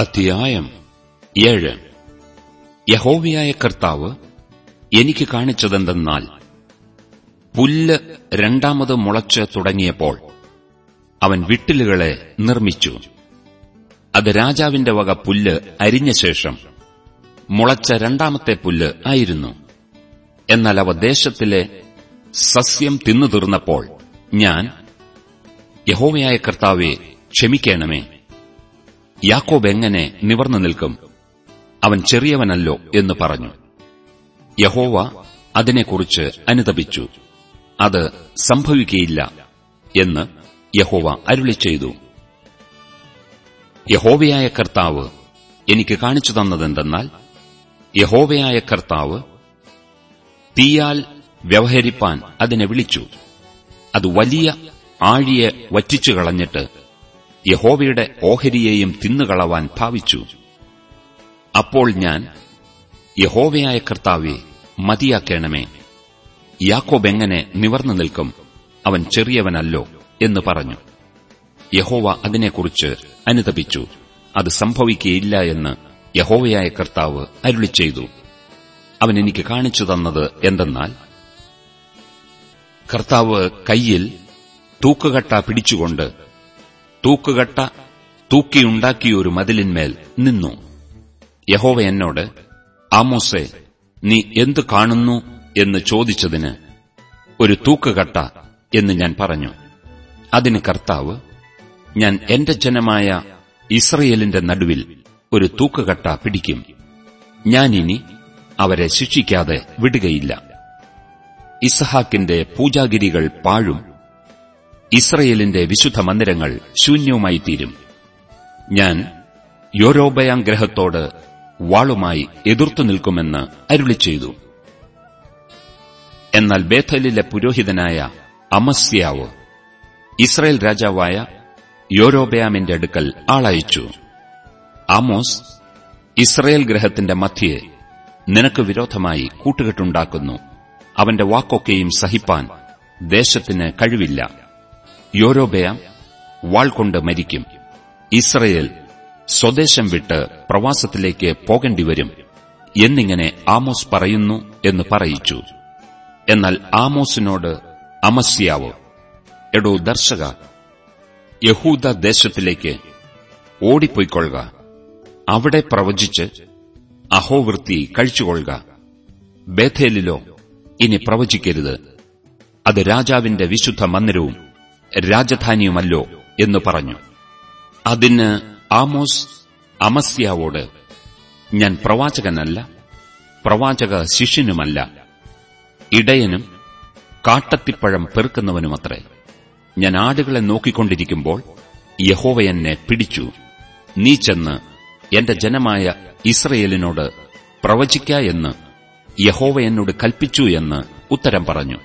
അധ്യായം ഏഴ്. യഹോവയായ കർത്താവ് എനിക്ക് കാണിച്ചതെന്തെന്നാൽ പുല്ല് രണ്ടാമത് മുളച്ച് തുടങ്ങിയപ്പോൾ അവൻ വിട്ടിലുകളെ നിർമ്മിച്ചു. അത് രാജാവിന്റെ വക പുല്ല് അരിഞ്ഞ ശേഷം മുളച്ച രണ്ടാമത്തെ പുല്ല് ആയിരുന്നു. എന്നാൽ അവ ദേശത്തിലെ സസ്യം തിന്നു തീർന്നപ്പോൾ ഞാൻ യഹോവയായ കർത്താവെ ക്ഷമിക്കണമേ. യാക്കോബ് എങ്ങനെ നിവർന്നു നിൽക്കും? അവൻ ചെറിയവനല്ലോ എന്ന് പറഞ്ഞു. യഹോവ അതിനെക്കുറിച്ച് അനുതപിച്ചു. അത് സംഭവിക്കയില്ല എന്ന് യഹോവ അരുളി ചെയ്തു. യഹോവയായ കർത്താവ് എനിക്ക് കാണിച്ചു തന്നതെന്തെന്നാൽ യഹോവയായ കർത്താവ് തീയാൽ വ്യവഹരിപ്പാൻ അതിനെ വിളിച്ചു. അത് വലിയ ആഴിയെ വറ്റിച്ചു കളഞ്ഞിട്ട് യഹോവയുടെ ഓഹരിയെയും തിന്നുകളവാൻ ഭാവിച്ചു. അപ്പോൾ ഞാൻ യഹോവയായ കർത്താവെ മതിയാക്കേണമേ. യാക്കോബെങ്ങനെ നിവർന്നു നിൽക്കും? അവൻ ചെറിയവനല്ലോ എന്ന് പറഞ്ഞു. യഹോവ അതിനെക്കുറിച്ച് അനുതപിച്ചു. അത് സംഭവിക്കുകയില്ല എന്ന് യഹോവയായ കർത്താവ് അരുളി ചെയ്തു അവൻ എനിക്ക് കാണിച്ചു തന്നത് എന്തെന്നാൽ കർത്താവ് കയ്യിൽ തൂക്കുകട്ട പിടിച്ചുകൊണ്ട് തൂക്കുകട്ട തൂക്കിയുണ്ടാക്കിയ ഒരു മതിലിന്മേൽ നിന്നു. യഹോവ എന്നോട് ആമോസെ നീ എന്തു കാണുന്നു? എന്ന് ചോദിച്ചതിന് ഒരു തൂക്കുകട്ട എന്ന് ഞാൻ പറഞ്ഞു. അതിന് കർത്താവ് ഞാൻ എന്റെ ജനമായ ഇസ്രയേലിന്റെ നടുവിൽ ഒരു തൂക്കുകട്ട പിടിക്കും. ഞാനിനി അവരെ ശിക്ഷിക്കാതെ വിടുകയില്ല. ഇസഹാക്കിന്റെ പൂജാഗിരികൾ പാഴും. ഇസ്രയേലിന്റെ വിശുദ്ധ മന്ദിരങ്ങൾ ശൂന്യവുമായിത്തീരും. ഞാൻ യോരോബയാം ഗ്രഹത്തോട് വാളുമായി എതിർത്തു നിൽക്കുമെന്ന് അരുളി ചെയ്തു. എന്നാൽ ബേഥലിലെ പുരോഹിതനായ അമസ്യാവ് ഇസ്രയേൽ രാജാവായ യോരോബയാമിന്റെ അടുക്കൽ ആളയച്ചു. ആമോസ് ഇസ്രയേൽ ഗ്രഹത്തിന്റെ മധ്യയെ നിനക്ക് വിരോധമായി കൂട്ടുകെട്ടുണ്ടാക്കുന്നു. അവന്റെ വാക്കൊക്കെയും സഹിപ്പാൻ ദേശത്തിന് കഴിവില്ല. യോരോബയാം വാൾ കൊണ്ട് മരിക്കും. ഇസ്രയേൽ സ്വദേശം വിട്ട് പ്രവാസത്തിലേക്ക് പോകേണ്ടിവരും എന്നിങ്ങനെ ആമോസ് പറയുന്നു എന്ന് പറയിച്ചു. എന്നാൽ ആമോസിനോട് അമസ്യാവ് എടോ ദർശക യഹൂദ ദേശത്തിലേക്ക് ഓടിപ്പോയിക്കൊള്ളുക. അവിടെ പ്രവചിച്ച് അഹോവൃത്തി കഴിച്ചുകൊള്ളുക. ബേഥേലിലോ ഇനി പ്രവചിക്കരുത്. അത് രാജാവിന്റെ വിശുദ്ധ മന്ദിരവും രാജധാനിയുമല്ലോ എന്ന് പറഞ്ഞു. അതിന് ആമോസ് അമസ്യാവോട് ഞാൻ പ്രവാചകനല്ല പ്രവാചക ശിഷ്യനുമല്ല. ഇടയനും കാട്ടത്തിപ്പഴം പെറുക്കുന്നവനുമത്രേ. ഞാൻ ആടുകളെ നോക്കിക്കൊണ്ടിരിക്കുമ്പോൾ യഹോവ എന്നെ പിടിച്ചു. നീ ചെന്ന് എന്റെ ജനമായ ഇസ്രയേലിനോട് പ്രവചിക്ക എന്ന് യഹോവ എന്നോട് കൽപ്പിച്ചു എന്ന് ഉത്തരം പറഞ്ഞു.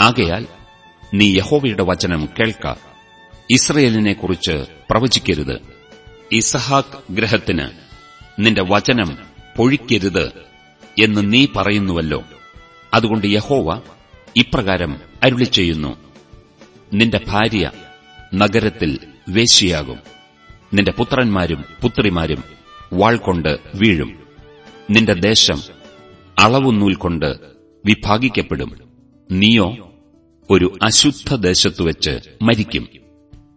ആകയാൽ നീ യഹോവയുടെ വചനം കേൾക്ക. ഇസ്രയേലിനെക്കുറിച്ച് പ്രവചിക്കരുത്. ഇസഹാക് ഗ്രഹത്തിന് നിന്റെ വചനം പൊഴിക്കരുത് എന്ന് നീ പറയുന്നുവല്ലോ. അതുകൊണ്ട് യഹോവ ഇപ്രകാരം അരുളി ചെയ്യുന്നു നിന്റെ ഭാര്യ നഗരത്തിൽ വേശിയാകും നിന്റെ പുത്രന്മാരും പുത്രിമാരും വാൾ കൊണ്ട് വീഴും. നിന്റെ ദേശം അളവുനൂൽ കൊണ്ട് വിഭാഗിക്കപ്പെടും. നീയോ ഒരു അശുദ്ധ ദേശത്തുവെച്ച് മരിക്കും.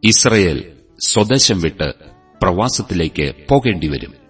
ഇസ്രയേൽ സ്വദേശം വിട്ട് പ്രവാസത്തിലേക്ക് പോകേണ്ടിവരും.